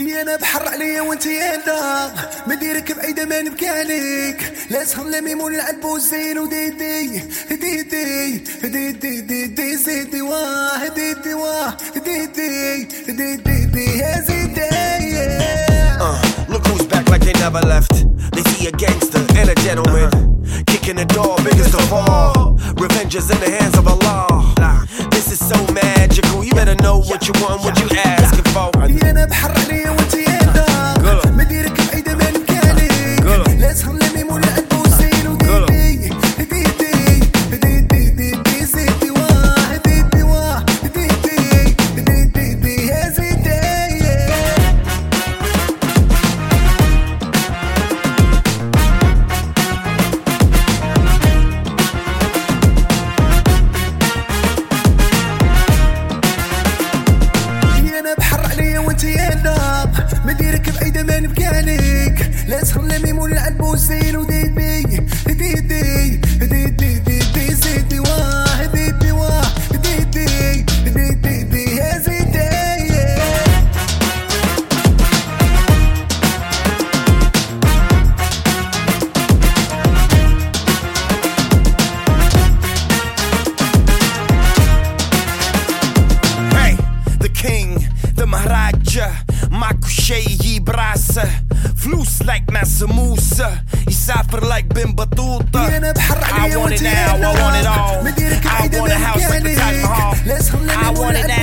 أنا بحر عليا وانت يانا ما ديرك بعيد ما نبكي عليك لا سهر لا ميمون نعذبو الزين وديدي ديدي ديدي ديدي زيدي واه ديدي واه ديدي ديدي دي يا زيدي Uh, look who's back like they never left. They see a gangster and a gentleman. Kicking the door, biggest of all. Revenge is in the hands of Allah. This is so magical. You better know what you want, what you asking for. وانت يانا ما ديرك بعيدة ما نبكي عليك. لا سهر لا ميمون نعذبو الزين وديدي ديدي ديدي ديدي زيدي واه ديدي واه ديدي ديدي دي يا زيدي. Hey, the king, the Maharaja, Makushe Brasa. Floose like Massa Musa. Isafer like Ben Batuta. أنا بحر I عليا want وانت it now, I want it all. ما ديرك I بعيدة want ما a house نبكي like the Taj عليك Mahal. لا سهر لا I ميمون want it نعذبو now,